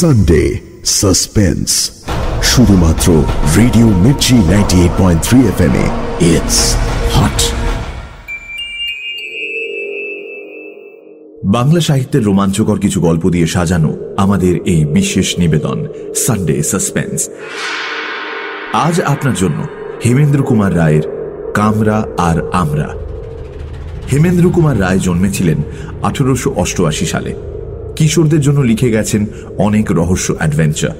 Sunday suspense শুধুমাত্র radio Mirchi ninety eight point three F M it's hot Bangla সাহিত্যের রোমাঞ্চকর কিছু গল্প দিয়ে সাজানো আমাদের এই বিশেষ নিবেদন সানডে সাসপেন্স আজ আপনার জন্য হেমেন্দ্র কুমার রায়ের কামরা আর আমরা। হেমেন্দ্র কুমার রায় জন্মেছিলেন আঠারোশো সালে। কিশোরদের জন্য লিখে গেছেন অনেক রহস্য অ্যাডভেঞ্চার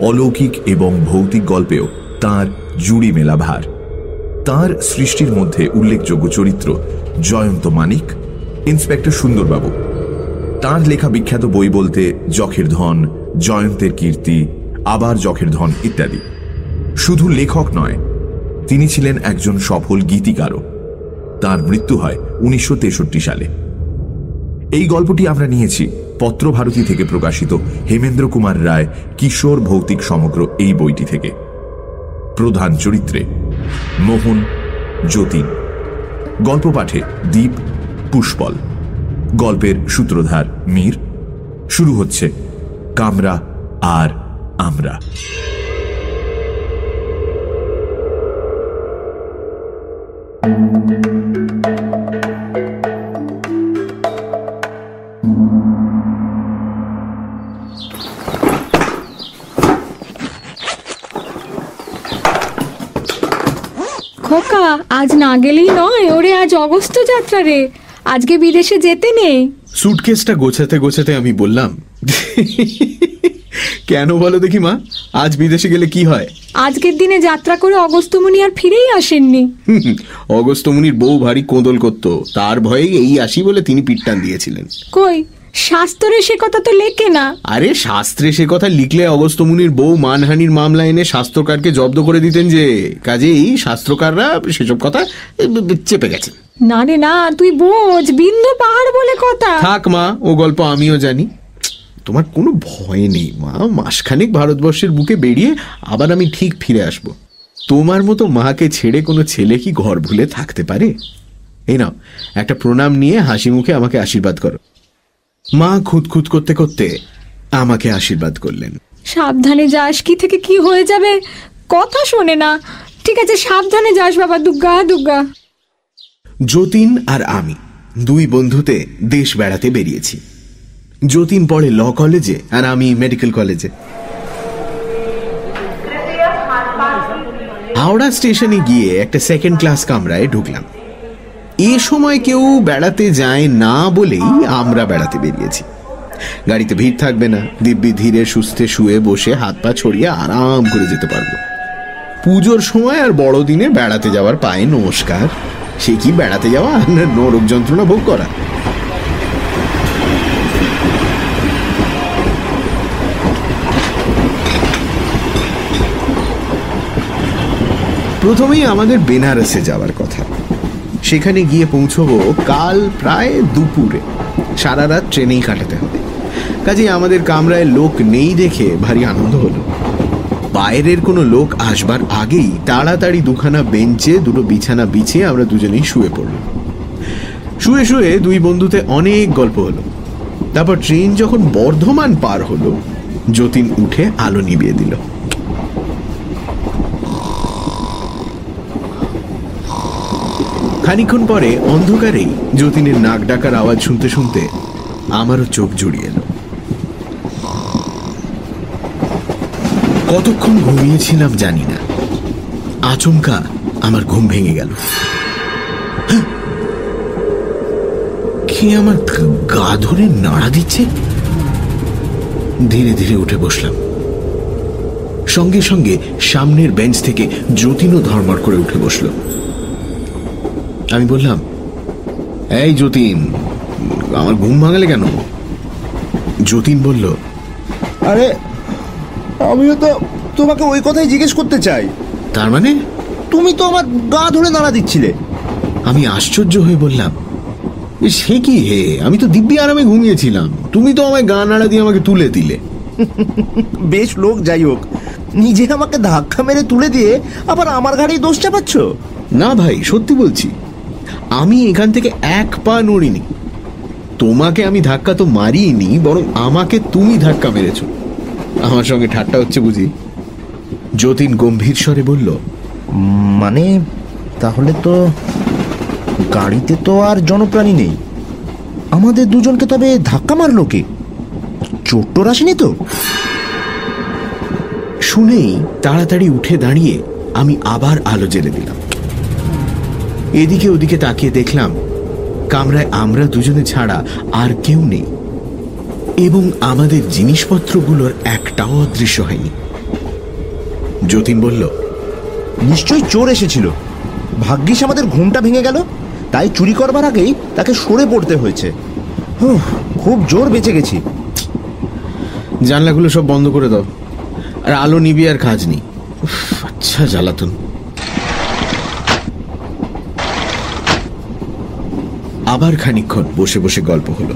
অলৌকিক এবং ভৌতিক গল্পেও তার জুড়ি মেলা ভার। তাঁর সৃষ্টির মধ্যে উল্লেখযোগ্য চরিত্র জয়ন্ত মানিক, ইন্সপেক্টর সুন্দরবাবু। তার লেখা বিখ্যাত বই বলতে যখের ধন, জয়ন্তের কীর্তি, আবার যখের ধন ইত্যাদি। শুধু লেখক নয়, তিনি ছিলেন একজন সফল গীতিকারও। তার মৃত্যু হয় উনিশশো তেষট্টি সালে। এই গল্পটি আমরা নিয়েছি পত্রভারতী থেকে প্রকাশিত হেমেন্দ্র কুমার রায় কিশোর ভৌতিক সমগ্র এই বইটি থেকে। প্রধান চরিত্রে মোহন, যতীন। গল্প পাঠে দ্বীপ পুষ্পল। গল্পের সূত্রধার মীর। শুরু হচ্ছে কামরা আর আমরা। খোকা আজ না গেলেই নয় ওরে আজ অগস্ত যাত্রা রে। আজকে বিদেশে যেতে নেই। সুটকেসটা গোছাতে গোছাতে আমি বললাম কেন বলো দেখি মা আজ বিদেশে গেলে কি হয়? আজকের দিনে যাত্রা করে অগস্ত্যমণি আর ফিরেই আসেননি। অগস্ত্যমুনির বউ ভারী কোঁদল করত তার ভয়ে এই আসি বলে তিনি পিটটান দিয়েছিলেন। কই? শাস্ত্রে সে কথা তো লেখে না। আরে শাস্ত্রে সে কথা লিখলে অগস্ত্যমুনির বউ মানহানির মামলা এনে শাস্ত্রকারকে জব্দ করে দিতেন যে কাজেই শাস্ত্রকাররা সেসব কথা চেপে গেছেন। না রে না তুই বোঝ বিন্দু পাহাড় বলে কথা। থাক মা ও গল্প আমিও জানি। তোমার কোনো ভয় নেই মা মাসখানেক ভারতবর্ষের বুকে বেরিয়ে আবার আমি ঠিক ফিরে আসব। তোমার মতো মাকে ছেড়ে কোনো ছেলে কি ঘর ভুলে থাকতে পারে? এই নাও একটা প্রণাম নিয়ে হাসি মুখে আমাকে আশীর্বাদ করো। মা খুঁতখুত করতে করতে আমাকে আশীর্বাদ করলেন। সাবধানে যাস কি থেকে কি হয়ে যাবে? কথা শোনে না। ঠিক আছে সাবধানে যাস বাবা দুগ্গা দুগ্গা। যতীন আর আমি দুই বন্ধুতে দেশ বেড়াতে বেরিয়েছি। যতীন পড়ে ল কলেজে আর আমি মেডিকেল কলেজে। হাওড়া স্টেশনে গিয়ে একটা সেকেন্ড ক্লাস কামরায় ঢুকলাম। এ সময় কেউ বেড়াতে যায় না বলেই আমরা বেড়াতে বেরিয়েছি। গাড়িতে ভিড় থাকবে না, দিব্যি ধীরে সুস্থে শুয়ে বসে হাত পা ছড়িয়ে আরাম করে যেতে পারব। পুজোর সময় আর বড়দিনে বেড়াতে যাওয়ার পায়ে নমস্কার। সে কি বেড়াতে যাওয়া? নরক যন্ত্রণা ভোগ করা। প্রথমেই আমাদের বেনারসে যাওয়ার কথা। সেখানে গিয়ে পৌঁছবো কাল প্রায় দুপুরে। সারা রাত ট্রেনেই কাটাতে হবে। কাজে আমাদের কামরায় লোক নেই দেখে ভারী আনন্দ হলো। বাইরের কোনো লোক আসবার আগেই তাড়াতাড়ি দুখানা বেঞ্চে, দুটো বিছানা বিছিয়ে আমরা দুজনেই শুয়ে পড়লাম। শুয়ে শুয়ে দুই বন্ধুতে অনেক গল্প হলো। তারপর ট্রেন যখন বর্ধমান পার হলো, যতীন উঠে আলো নিভিয়ে দিল। খানিক্ষণ পরে অন্ধকারেই যতীনের নাক ডাকার আওয়াজ শুনতে শুনতে আমারও চোখ জুড়িয়ে এলো। কতক্ষণ ঘুমিয়েছিলাম জানি না। আচমকা আমার ঘুম ভেঙে গেল। হ্যাঁ! কে আমার গা- ধরে নাড়া দিচ্ছে? ধীরে ধীরে উঠে বসলাম। সঙ্গে সঙ্গে সামনের বেঞ্চ থেকে যতীনও ধর্মর করে উঠে বসল। আমি বললাম এই যতীন আমার ঘুম ভাঙালে কেন? যতীন বলল আরে আমিও তো তোমাকে ওই কথাই জিজ্ঞেস করতে চাই। তার মানে? তুমি তো আমার গা ধরে নাড়া দিচ্ছিলে। আমি আশ্চর্য হয়ে বললাম "এ, সে কি হে? আমি তো দিব্যি আরামে ঘুমিয়েছিলাম। তুমি তো আমায় গা নাড়া দিয়ে আমাকে তুলে দিলে। বেশ লোক যাই হোক। নিজে আমাকে ধাক্কা মেরে তুলে দিয়ে আবার আমার ঘাড়েই দোষ চাপাচ্ছ? না ভাই সত্যি বলছি। আমি এখান থেকে এক পা নড়িনি। তোমাকে আমি ধাক্কা তো মারিনি বরং আমাকে তুমি ধাক্কা মেরেছ। আমার সঙ্গে ঠাট্টা হচ্ছে বুঝি? যতীন গম্ভীর স্বরে বলল মানে তাহলে তো গাড়িতে তো আর জনপ্রাণী নেই। আমাদের দুজনকে তবে ধাক্কা মারলো কে? চোট্টর আসেনি তো? শুনেই তাড়াতাড়ি উঠে দাঁড়িয়ে আমি আবার আলো জ্বেলে দিলাম। এদিকে ওদিকে তাকিয়ে দেখলাম, কামরায় আমরা দুজনে ছাড়া আর কেউ নেই। এবং আমাদের জিনিসপত্রগুলোর একটাও অদৃশ্য হয়নি। যতীন বলল, নিশ্চয়ই চোর এসেছিল। ভাগ্যিস আমাদের ঘুমটা ভেঙে গেল। তাই চুরি করবার আগেই তাকে সরে পড়তে হয়েছে। খুব জোর বেঁচে গেছি। জানলাগুলো সব বন্ধ করে দাও। আর আলো নিবি আর কাজ নেই। আচ্ছা জ্বালাতন। আবার খানিকক্ষণ বসে বসে গল্প হলো।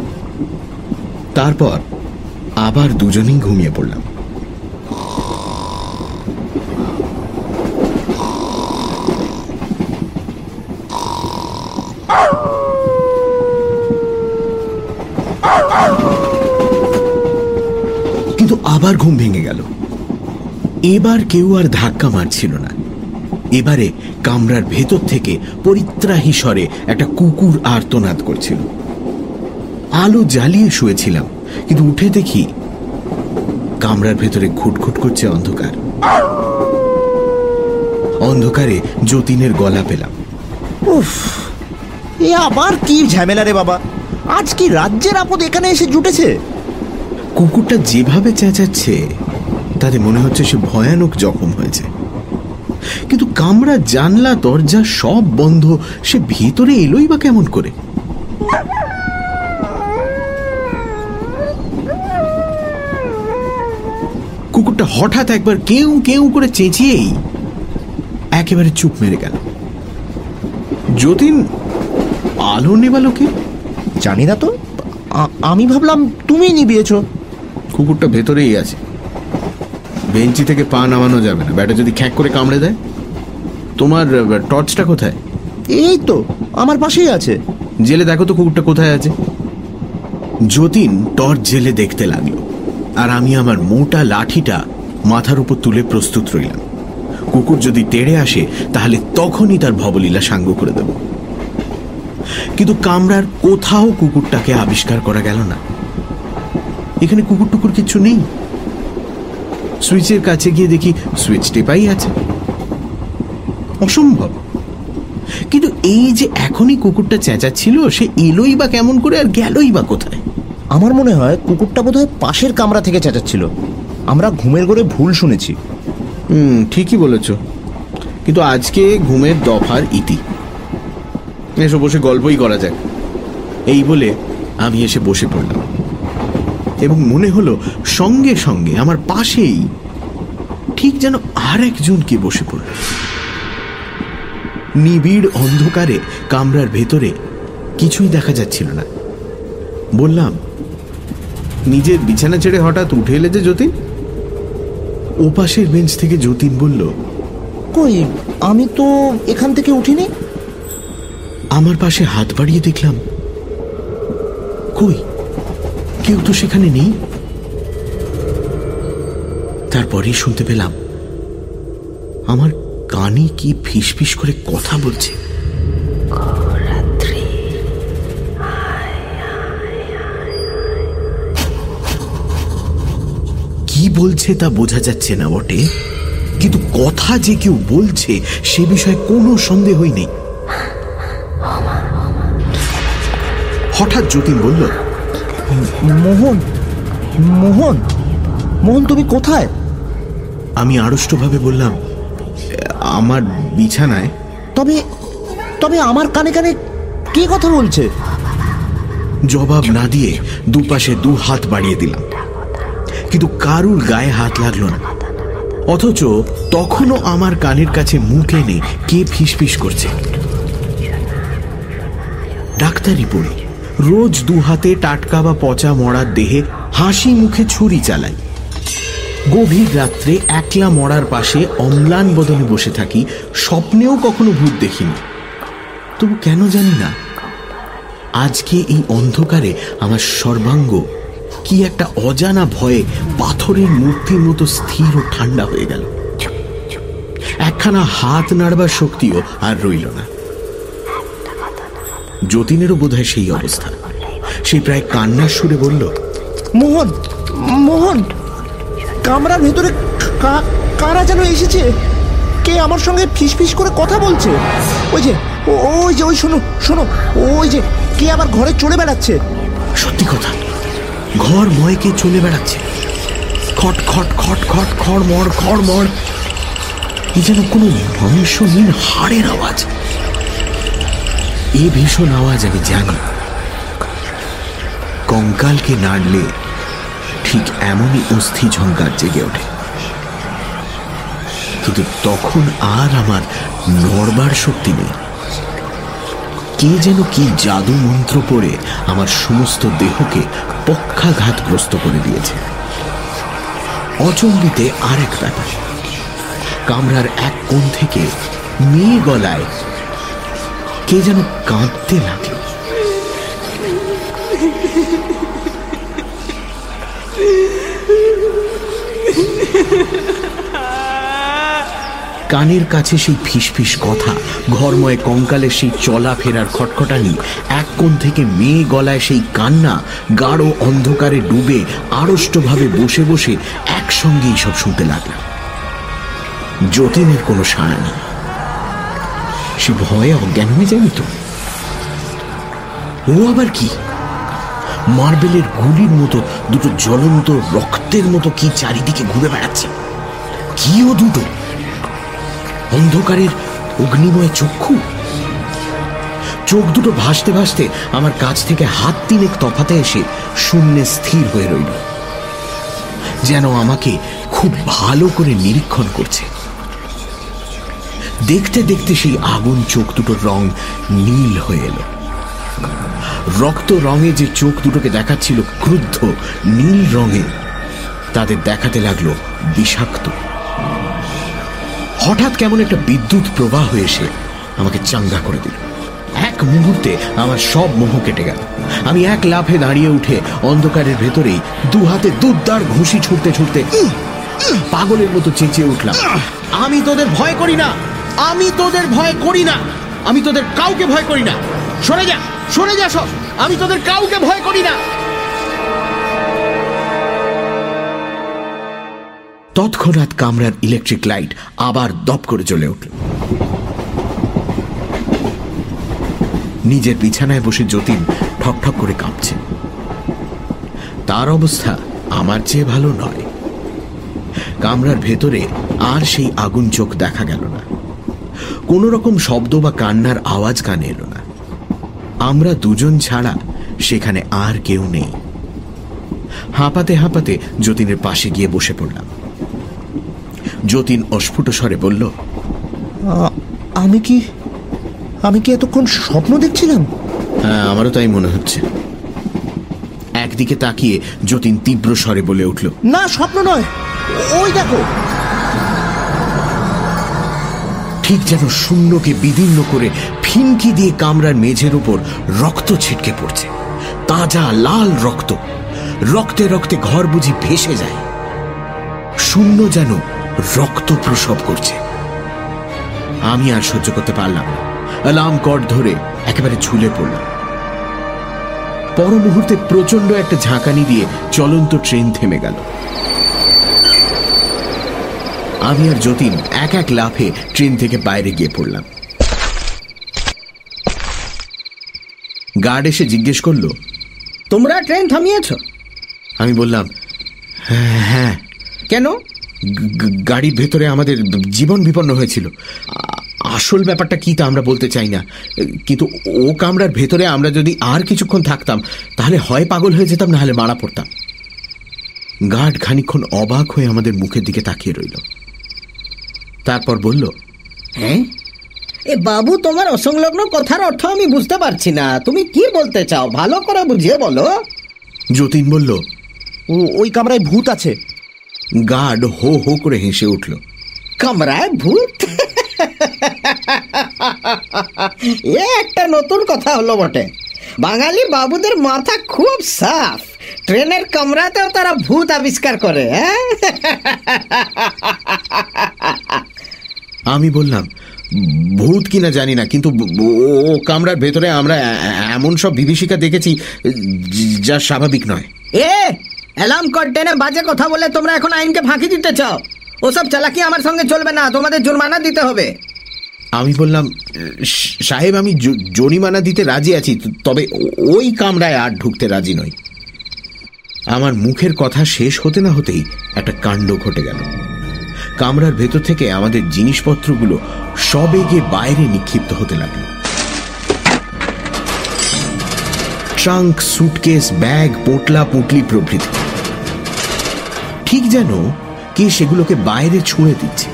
তারপর আবার দুজনেই ঘুমিয়ে পড়লাম। কিন্তু আবার ঘুম ভেঙে গেল। এবার কেউ আর ধাক্কা মারছিল না। এবারে কামরার ভেতর থেকে পরিত্রাহী স্বরে একটা কুকুর আর্তনাদ করছিল। আলো জ্বালিয়ে শুয়েছিলাম কিন্তু উঠে দেখি কামরার ভেতরে ঘুটঘুট করছে অন্ধকার। অন্ধকারে যতীনের গলা পেলাম। উফ এ আবার কি ঝামেলা রে বাবা? আজ কি রাজ্যের আপদ এখানে এসে জুটেছে? কুকুরটা যেভাবে চেঁচাচ্ছে তাতে মনে হচ্ছে সে ভয়ানক জখম হয়েছে। কিন্তু কামরা জানলা দরজা সব বন্ধ। সে ভিতরে এলোই বা কেমন করে? কুকুরটা হঠাৎ একবার কেউ কেউ করে চেঁচিয়েই একেবারে চুপ মেরে গেল। যতীন আলো নেবালোকে জানি না তো। আমি ভাবলাম তুমি নিবিয়েছ কুকুরটা ভেতরেই আছে। বেঞ্চি থেকে পা নামানো যাবে না। ব্যাটা যদি খ্যাক করে কামড়ে দেয়? তোমার টর্চটা কোথায়? এই তো আমার পাশেই আছে। জেলে দেখো তো কুকুরটা কোথায় আছে। যতীন টর্চ জেলে দেখতে লাগল। আর আমি আমার মোটা লাঠিটা মাথার উপর তুলে প্রস্তুত রইলাম। কুকুর যদি তেড়ে আসে তাহলে তখনই তার ভবলীলা সাঙ্গ করে দেব। কিন্তু কামরার কোথাও কুকুরটাকে আবিষ্কার করা গেল না। এখানে কুকুর টুকুর কিছু নেই। সুইচের কাছে গিয়ে দেখি সুইচ টেপাই আছে। অসম্ভব। কিন্তু এই যে এখনই কুকুরটা চেঁচাচ্ছিল সে এলোই বা কেমন করে আর গেলই বা কোথায়? আমার মনে হয় কুকুরটা বোধহয় পাশের কামরা থেকে চেঁচাচ্ছিল। আমরা ঘুমের ঘরে ভুল শুনেছি। হুম ঠিকই বলেছ। কিন্তু আজকে ঘুমের দফার ইতি। এসো বসে গল্পই করা যাক। এই বলে আমি এসে বসে পড়লাম। এবং মনে হলো সঙ্গে সঙ্গে আমার পাশেই ঠিক যেন আর একজন কে বসে পড়ল। নিবিড় অন্ধকারে কামরার ভেতরে কিছুই দেখা যাচ্ছিল না। বললাম নিজের বিছানা ছেড়ে হঠাৎ উঠে এলে যে যতীন? ওপাশের বেঞ্চ থেকে যতীন বলল কই আমি তো এখান থেকে উঠিনি। আমার পাশে হাত বাড়িয়ে দেখলাম কই? কেউ তো সেখানে নেই? তারপরেই শুনতে পেলাম আমার কানে কি ফিসফিস করে কথা বলছে। কি বলছে তা বোঝা যাচ্ছে না বটে কিন্তু কথা যে কেউ বলছে সে বিষয়ে কোনো সন্দেহই নেই। হঠাৎ যতীন বলল মোহন মোহন মোহন তুমি কোথায়? আমি আড়ষ্টভাবে বললাম আমার বিছানায়। তবে তবে আমার কানে কানে কে কথা বলছে? জবাব না দিয়ে দুপাশে দু হাত বাড়িয়ে দিলাম। কিন্তু কারুর গায়ে হাত লাগল না। অথচ তখনও আমার কানের কাছে মুখ এনে কে ফিসফিস করছে? ডাক্তারি পড়ি। রোজ দু হাতে টাটকা বা পচা মরার দেহে হাসি মুখে ছুরি চালাই। গভীর রাত্রে একলা মরার পাশে অম্লান বদনে বসে থাকি, স্বপ্নেও কখনো ভূত দেখিনি। তবু কেন জানি না, আজকে এই অন্ধকারে আমার সর্বাঙ্গ কি একটা অজানা ভয়ে পাথরের মূর্তির মতো স্থির ও ঠান্ডা হয়ে গেল। একখানা হাত নাড়বার শক্তিও আর রইল না। যতীনেরও বোধহয় সেই অবস্থা। সে প্রায় কান্নার সুরে বলল মোহন মোহন কামরার ভেতরে কারা যেন এসেছে? কে আমার সঙ্গে ফিসফিস করে কথা বলছে? ওই যে ওই যে ওই শোনো শোনো ওই যে কে আবার ঘরে চলে বেড়াচ্ছে? সত্যি কথা ঘর ময় কে চলে বেড়াচ্ছে? খট খট খট খট খড় মড় খড়মড় খড়মড় কি যেন কোনো মাংসহীন হাড়ের আওয়াজ। এ ভীষণ আওয়াজ আমি জানি। কঙ্কালকে নাড়লে ঠিক এমনই অস্থি ঝঙ্কার জেগে ওঠে। কিন্তু তখন আর আমার নড়বার শক্তি নেই। কে যেন কি জাদু মন্ত্র পড়ে আমার সমস্ত দেহকে পক্ষাঘাতগ্রস্ত করে দিয়েছে। অচম্বিতে আরেক ব্যাপার। কামরার এক কোণ থেকে মেয়ে গলায় কে যেন কাঁদতে লাগল। কানের কাছে সেই ফিসফিস কথা, ঘরময় কঙ্কালের সেই চলা ফেরার খটখটানি, এক কোণ থেকে মেয়ে গলায় সেই কান্না, গাঢ় অন্ধকারে ডুবে আড়ষ্টভাবে বসে বসে একসঙ্গেই সব শুনতে লাগলাম। যতীনের কোনো সাড়া নেই। সে ভয়ে অজ্ঞান হয়ে যায়নি তো। ও আবার কি? মার্বেলের গুলির মতো দুটো জ্বলন্ত রক্তের মতো কি চারিদিকে ঘুরে বেড়াচ্ছে? কি ও দুটো? অন্ধকারের অগ্নিময় চক্ষু? চোখ দুটো ভাসতে ভাসতে আমার কাছ থেকে হাত তিনেক তফাতে এসে শূন্যে স্থির হয়ে রইল। যেন আমাকে খুব ভালো করে নিরীক্ষণ করছে। দেখতে দেখতে সেই আগুন চোখ দুটোর রং নীল হয়ে এলো। রক্ত রঙে যে চোখ দুটোকে দেখাচ্ছিল ক্রুদ্ধ, নীল রঙে, তাদের দেখাতে লাগল বিষাক্ত। হঠাৎ কেমন একটা বিদ্যুৎ প্রবাহ এসে আমাকে চাঙ্গা করে দিল। এক মুহূর্তে আমার সব মোহ কেটে গেল। আমি এক লাফে দাঁড়িয়ে উঠে অন্ধকারের ভেতরেই দু হাতে দুধদার ঘুষি ছুটতে ছুটতে পাগলের মতো চেঁচিয়ে উঠলাম। আমি তোদের ভয় করি না! আমি তোদের ভয় করি না। আমি তোদের কাউকে ভয় করি না। সরে যা সরে যা সব। আমি তোদের কাউকে ভয় করি না। তৎক্ষণাৎ কামরার ইলেকট্রিক লাইট আবার দপ করে জ্বলে উঠল। নিজের বিছানায় বসে যতীন ঠকঠক করে কাঁপছে। তার অবস্থা আমার চেয়ে ভালো নয়। কামরার ভেতরে আর সেই আগুন চোখ দেখা গেল না। কোন রকম শব্দ বা কান্নার আওয়াজ কানে এলো না। আমরা দুজন ছাড়া সেখানে আর কেউ নেই। হাঁপাতে হাঁপাতে যতীনের পাশে গিয়ে বসে পড়লাম। যতীন অস্ফুট স্বরে বলল আমি কি আমি কি এতক্ষণ স্বপ্ন দেখছিলাম? হ্যাঁ আমারও তাই মনে হচ্ছে। একদিকে তাকিয়ে যতীন তীব্র স্বরে বলে উঠল না স্বপ্ন নয়। ওই দেখো ঠিক যেন শূন্যকে বিদীর্ণ করে ফিনকি দিয়ে কামরার মেঝের উপর রক্ত ছিটকে পড়ছে। তাজা লাল রক্ত। রক্তে রক্তে ঘর বুঝি ভেসে যায়। শূন্য যেন রক্ত প্রসব করছে। আমি আর সহ্য করতে পারলাম না। অ্যালার্ম কর্ড ধরে একেবারে ঝুলে পড়লাম। পর মুহূর্তে প্রচণ্ড একটা ঝাঁকানি দিয়ে চলন্ত ট্রেন থেমে গেল। আমি আর যতীন এক এক লাফে ট্রেন থেকে বাইরে গিয়ে পড়লাম। গার্ড এসে জিজ্ঞেস করল তোমরা ট্রেন থামিয়েছ? আমি বললাম "হ্যাঁ, হ্যাঁ। কেন? গাড়ির ভেতরে আমাদের জীবন বিপন্ন হয়েছিল। আসল ব্যাপারটা কি তা আমরা বলতে চাই না। কিন্তু ও কামরার ভেতরে আমরা যদি আর কিছুক্ষণ থাকতাম তাহলে হয় পাগল হয়ে যেতাম না হলে মারা পড়তাম। গার্ড খানিক্ষণ অবাক হয়ে আমাদের মুখের দিকে তাকিয়ে রইল। তারপর বলল হ্যাঁ? এ বাবু তোমার অসংলগ্ন কথার অর্থ আমি বুঝতে পারছি না। তুমি কি বলতে চাও? ভালো করে বুঝিয়ে বলো। যতীন বলল ও- ওই কামরায় ভূত আছে। গার্ড হো হো করে হেসে উঠল। কামরায় ভূত? এ একটা নতুন কথা হলো বটে। বাঙালি বাবুদের মাথা খুব সাফ। ট্রেনের কামরাতেও তারা ভূত আবিষ্কার করে হ্যাঁ? আমি বললাম ভূত কিনা জানি না কিন্তু ও কামরার ভেতরে আমরা এমন সব বিভীষিকা দেখেছি যা স্বাভাবিক নয়। এ অ্যালার্ম কর টেনে বাজে কথা বলে তোমরা এখন আইনকে ফাঁকি দিতে চাও। ওসব চালাকি আমার সঙ্গে চলবে না তোমাদের জরিমানা দিতে হবে। আমি বললাম সাহেব আমি জরিমানা দিতে রাজি আছি তবে ওই কামরায় আর ঢুকতে রাজি নই। আমার মুখের কথা শেষ হতে না হতেই একটা কাণ্ড ঘটে গেল। কামরার ভেতর থেকে আমাদের জিনিসপত্রগুলো সবেগে বাইরে নিক্ষিপ্ত হতে লাগল। ট্রাঙ্ক সুটকেস ব্যাগ, পোটলা, পুটলি প্রভৃতি। ঠিক যেন কে সেগুলোকে বাইরে ছুঁড়ে দিচ্ছে।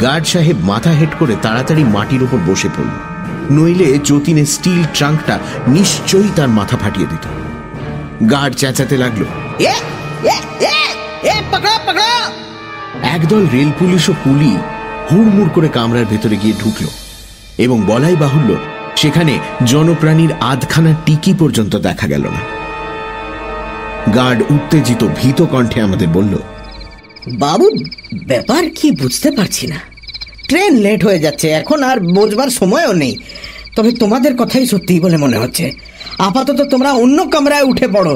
গার্ড সাহেব মাথা হেট করে তাড়াতাড়ি মাটির উপর বসে পড়ল। নইলে যতীনের স্টিল ট্রাঙ্কটা নিশ্চয়ই তার মাথা ফাটিয়ে দিত। গার্ড চেঁচাতে লাগল একদল রেল পুলিশ ও কুলি হুড়মুড় করে কামরার ভেতরে গিয়ে ঢুকল এবং বলাই বাহুল্য, সেখানে জনপ্রাণীর আধখানা টিকি পর্যন্ত দেখা গেল না। গার্ড উত্তেজিত ভীত কণ্ঠে আমাদের বলল, বাবু, ব্যাপার কি বুঝতে পারছি না। ট্রেন লেট হয়ে যাচ্ছে, এখন আর বোঝবার সময়ও নেই। তবে তোমাদের কথাই সত্যি বলে মনে হচ্ছে। আপাতত তোমরা অন্য কামরায় উঠে পড়ো।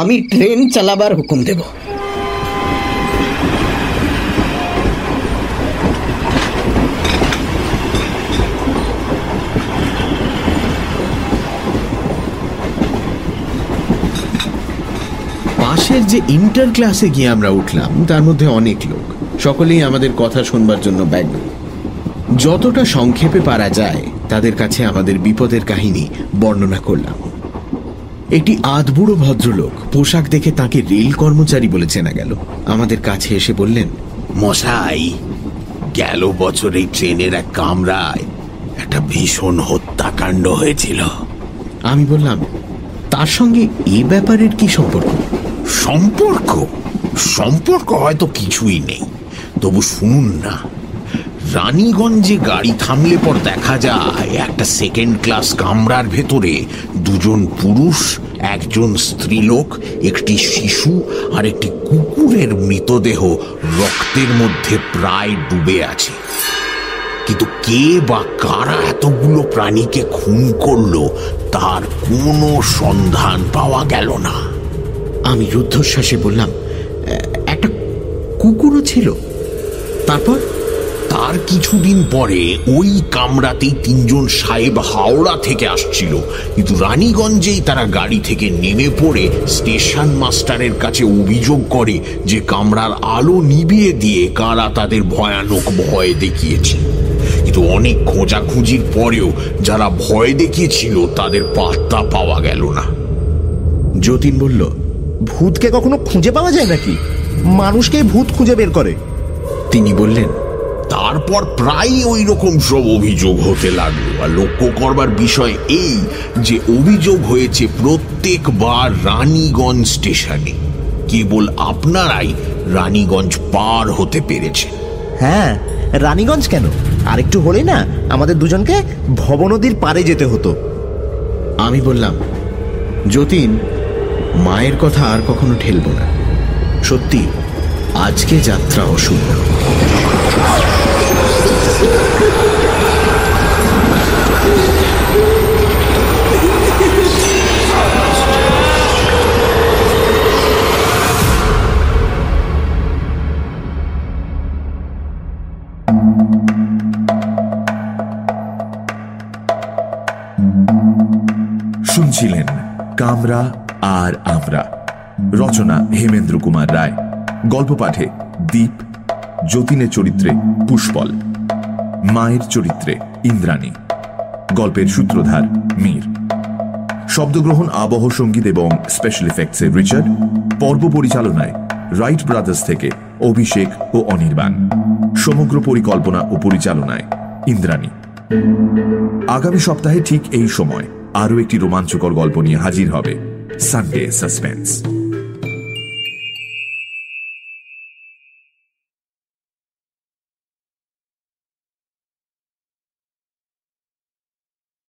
আমি ট্রেন চালাবার হুকুম দেব। পাশের যে ইন্টার ক্লাসে গিয়ে আমরা উঠলাম, তার মধ্যে অনেক লোক। সকলেই আমাদের কথা শুনবার জন্য ব্যগ্র। যতটা সংক্ষেপে পারা যায়, তাদের কাছে আমাদের বিপদের কাহিনী বর্ণনা করলাম। একটি আধবুড়ো ভদ্রলোক পোশাক দেখে তাকে রেল কর্মচারী বলে চেনা গেল। আমাদের কাছে এসে বললেন, মশাই, গেল বছর এই ট্রেনের এক কামরায় একটা ভীষণ হত্যাকাণ্ড হয়েছিল। আমি বললাম, তার সঙ্গে এ ব্যাপারের কি সম্পর্ক? সম্পর্ক? সম্পর্ক হয়তো কিছুই নেই। তবু শুনুন না। রানীগঞ্জে গাড়ি থামলে পর দেখা যায়, একটা সেকেন্ড ক্লাস কামরার ভেতরে দুজন পুরুষ, একজন স্ত্রীলোক, একটি শিশু আর একটি কুকুরের মৃতদেহ রক্তের মধ্যে প্রায় ডুবে আছে। কিন্তু কে বা কারা এতগুলো প্রাণীকে খুন করল, তার কোনো সন্ধান পাওয়া গেল না। আমি রুদ্ধশ্বাসে বললাম একটা কুকুরও ছিল। তারপর? তার কিছুদিন পরে ওই কামরাতেই তিনজন সাহেব হাওড়া থেকে আসছিল। কিন্তু রানীগঞ্জেই তারা গাড়ি থেকে নেমে পড়ে স্টেশন মাস্টারের কাছে অভিযোগ করে যে কামরার আলো নিভিয়ে দিয়ে কারা তাদের ভয়ানক ভয় দেখিয়েছে কিন্তু অনেক খোঁজাখুঁজির পরেও যারা ভয় দেখিয়েছিল তাদের পাত্তা পাওয়া গেল না। যতীন বলল ভূতকে কখনো খুঁজে পাওয়া যায় নাকি? মানুষকে ভূত খুঁজে বের করে। তিনি বললেন তারপর প্রায় ওই রকম সব অভিযোগ হতে লাগল। আর লক্ষ্য করবার বিষয় এই যে অভিযোগ হয়েছে প্রত্যেকবার রানীগঞ্জ স্টেশনে। কেবল আপনারাই রানীগঞ্জ পার হতে পেরেছে হ্যাঁ রানীগঞ্জ কেন? আরেকটু হলে না আমাদের দুজনকে ভবনদীর পারে যেতে হতো। আমি বললাম যতীন মায়ের কথা আর কখনো ঠেলব না। সত্যি আজকে যাত্রা অশুভ। শুনছিলেন কামরা আর আমরা। রচনা হেমেন্দ্র কুমার রায়। গল্প পাঠে দীপ। যতীনের চরিত্রে পুষ্পল। মায়ের চরিত্রে ইন্দ্রাণী। গল্পের সূত্রধার মীর। শব্দগ্রহণ, আবহ সংগীত এবং স্পেশাল এফেক্টসের রিচার্ড। পর্ব পরিচালনায় রাইট ব্রাদার্স থেকে অভিষেক ও অনির্বাণ। সমগ্র পরিকল্পনা ও পরিচালনায় ইন্দ্রাণী। আগামী সপ্তাহে ঠিক এই সময় আরও একটি রোমাঞ্চকর গল্প নিয়ে হাজির হবে সানডে সাসপেন্স